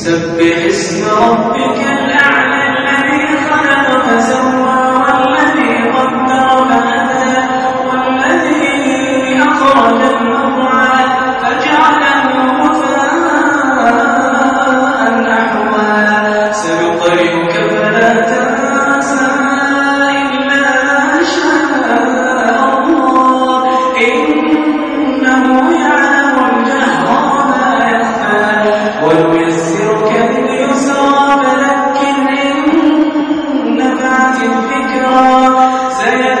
سبح اسم ربك say